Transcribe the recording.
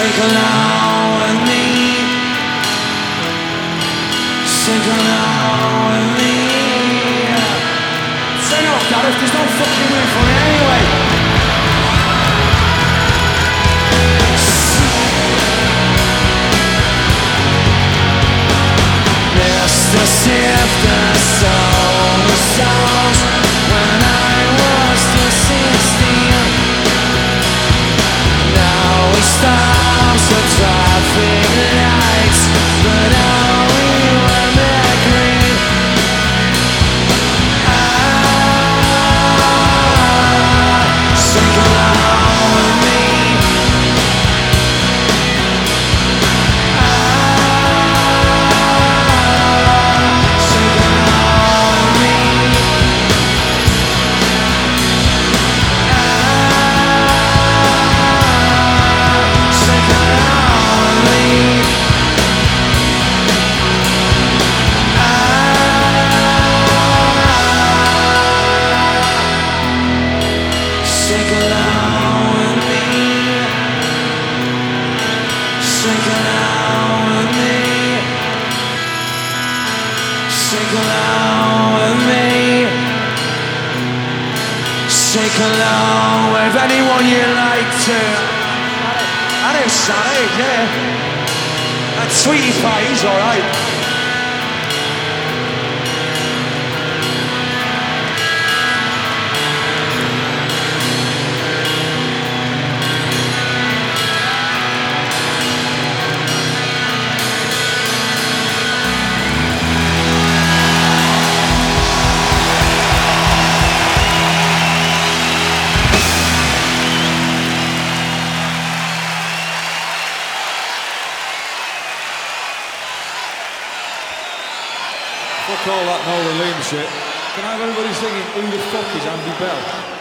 Circle now with me. Circle now with me. Turn off, Gareth. There's no fucking way for me anyway. along with anyone you like to. And it's Sonic, yeah. that Sweetie pie, he's alright. Fuck all that Nola Liam shit. Can I have everybody singing Who the fuck is Andy Bell?